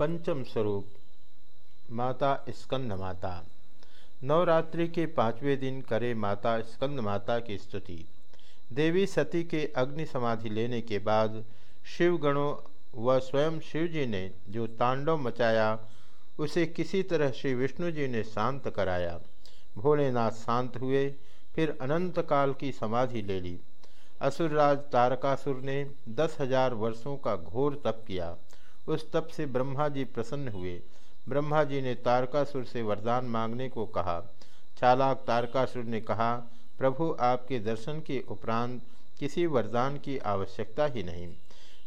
पंचम स्वरूप, माता स्कंद माता। नवरात्रि के पाँचवें दिन करे माता स्कंद माता की स्तुति। देवी सती के अग्नि समाधि लेने के बाद शिवगणों व स्वयं शिव जी ने जो तांडव मचाया, उसे किसी तरह श्री विष्णु जी ने शांत कराया। भोलेनाथ शांत हुए, फिर अनंत काल की समाधि ले ली। असुरराज तारकासुर ने दस हज़ार वर्षों का घोर तप किया। उस तप से ब्रह्मा जी प्रसन्न हुए। ब्रह्मा जी ने तारकासुर से वरदान मांगने को कहा। चालाक तारकासुर ने कहा, प्रभु, आपके दर्शन के उपरांत किसी वरदान की आवश्यकता ही नहीं।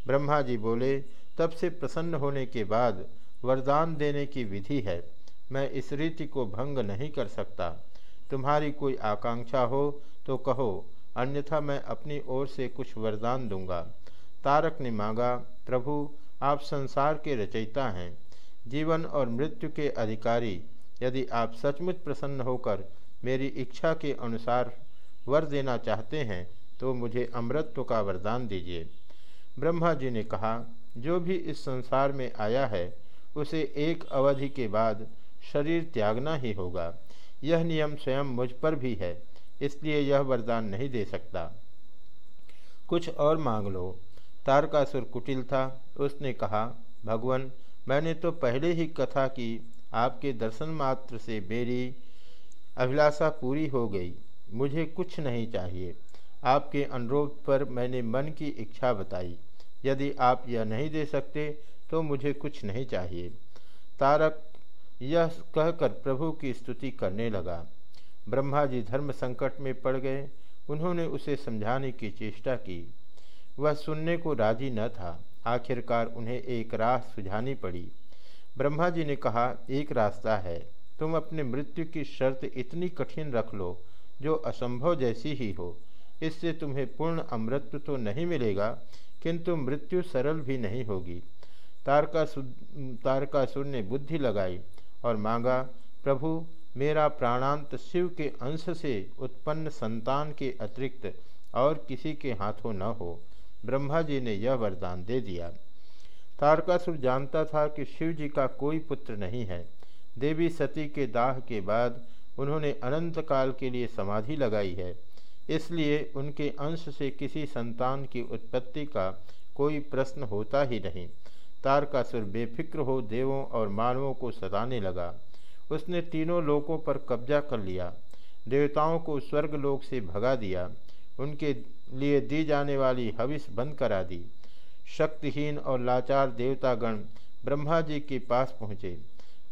ब्रह्मा जी बोले तब से प्रसन्न होने के बाद वरदान देने की विधि है। मैं इस रीति को भंग नहीं कर सकता। तुम्हारी कोई आकांक्षा हो तो कहो, अन्यथा मैं अपनी ओर से कुछ वरदान दूँगा। तारक ने मांगा, प्रभु आप संसार के रचयिता हैं। जीवन और मृत्यु के अधिकारी, यदि आप सचमुच प्रसन्न होकर मेरी इच्छा के अनुसार वर देना चाहते हैं तो मुझे अमृत्व का वरदान दीजिए। ब्रह्मा जी ने कहा, जो भी इस संसार में आया है, उसे एक अवधि के बाद शरीर त्यागना ही होगा। यह नियम स्वयं मुझ पर भी है, इसलिए यह वरदान नहीं दे सकता। कुछ और मांग लो। तारकासुर कुटिल था। उसने कहा, भगवान, मैंने तो पहले ही कथा की, आपके दर्शन मात्र से मेरी अभिलाषा पूरी हो गई। मुझे कुछ नहीं चाहिए। आपके अनुरोध पर मैंने मन की इच्छा बताई। यदि आप यह नहीं दे सकते तो मुझे कुछ नहीं चाहिए। तारक यह कहकर प्रभु की स्तुति करने लगा। ब्रह्मा जी धर्म संकट में पड़ गए। उन्होंने उसे समझाने की चेष्टा की। वह सुनने को राज़ी न था। आखिरकार उन्हें एक राह सुझानी पड़ी। ब्रह्मा जी ने कहा, एक रास्ता है। तुम अपने मृत्यु की शर्त इतनी कठिन रख लो, जो असंभव जैसी ही हो। इससे तुम्हें पूर्ण अमृत्व तो नहीं मिलेगा, किंतु मृत्यु सरल भी नहीं होगी। तारकासुर तारकासुर ने बुद्धि लगाई और मांगा, प्रभु, मेरा प्राणांत शिव के अंश से उत्पन्न संतान के अतिरिक्त और किसी के हाथों न हो। ब्रह्मा जी ने यह वरदान दे दिया। तारकासुर जानता था कि शिव जी का कोई पुत्र नहीं है। देवी सती के दाह के बाद उन्होंने अनंत काल के लिए समाधि लगाई है। इसलिए उनके अंश से किसी संतान की उत्पत्ति का कोई प्रश्न होता ही नहीं। तारकासुर बेफिक्र हो देवों और मानवों को सताने लगा। उसने तीनों लोकों पर कब्जा कर लिया। देवताओं को स्वर्गलोक से भगा दिया। उनके लिए दी जाने वाली हविष बंद करा दी। शक्तिहीन और लाचार देवतागण ब्रह्मा जी के पास पहुँचे।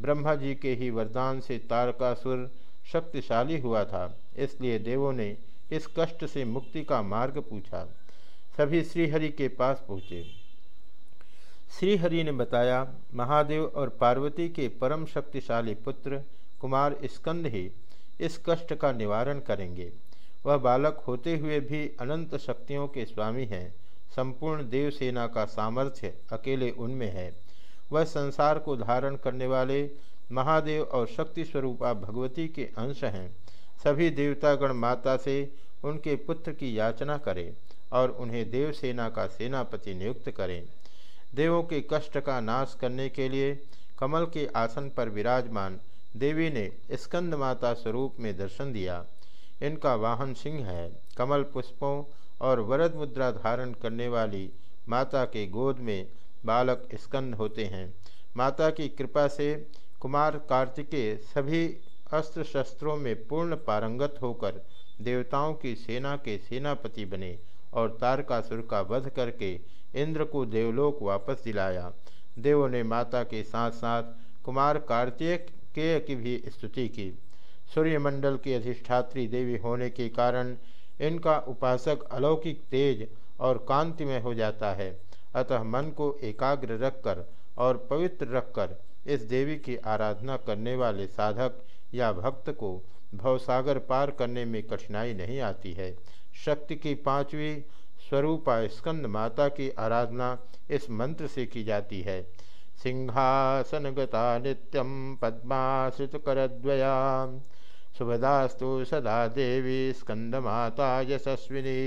ब्रह्मा जी के ही वरदान से तारकासुर शक्तिशाली हुआ था, इसलिए देवों ने इस कष्ट से मुक्ति का मार्ग पूछा। सभी श्रीहरि के पास पहुँचे। श्रीहरि ने बताया, महादेव और पार्वती के परम शक्तिशाली पुत्र कुमार स्कंद ही इस कष्ट का निवारण करेंगे। वह बालक होते हुए भी अनंत शक्तियों के स्वामी हैं। संपूर्ण देव सेना का सामर्थ्य अकेले उनमें है। वह संसार को धारण करने वाले महादेव और शक्ति स्वरूपा भगवती के अंश हैं। सभी देवतागण माता से उनके पुत्र की याचना करें और उन्हें देव सेना का सेनापति नियुक्त करें। देवों के कष्ट का नाश करने के लिए कमल के आसन पर विराजमान देवी ने स्कंद माता स्वरूप में दर्शन दिया। इनका वाहन सिंह है। कमल पुष्पों और वरद मुद्रा धारण करने वाली माता के गोद में बालक स्कंद होते हैं। माता की कृपा से कुमार कार्तिकेय सभी अस्त्र शस्त्रों में पूर्ण पारंगत होकर देवताओं की सेना के सेनापति बने और तारकासुर का वध करके इंद्र को देवलोक वापस दिलाया। देवों ने माता के साथ साथ कुमार कार्तिकेय की भी स्तुति की। सूर्यमंडल की अधिष्ठात्री देवी होने के कारण इनका उपासक अलौकिक तेज और कांति में हो जाता है। अतः मन को एकाग्र रखकर और पवित्र रखकर इस देवी की आराधना करने वाले साधक या भक्त को भवसागर पार करने में कठिनाई नहीं आती है। शक्ति की पांचवी स्वरूपा स्कंद माता की आराधना इस मंत्र से की जाती है। सिंहासन गता नित्यम पद्माश्रित करद्वया शुभदास्तु सदा देवी स्कंदमाता यशस्विनी।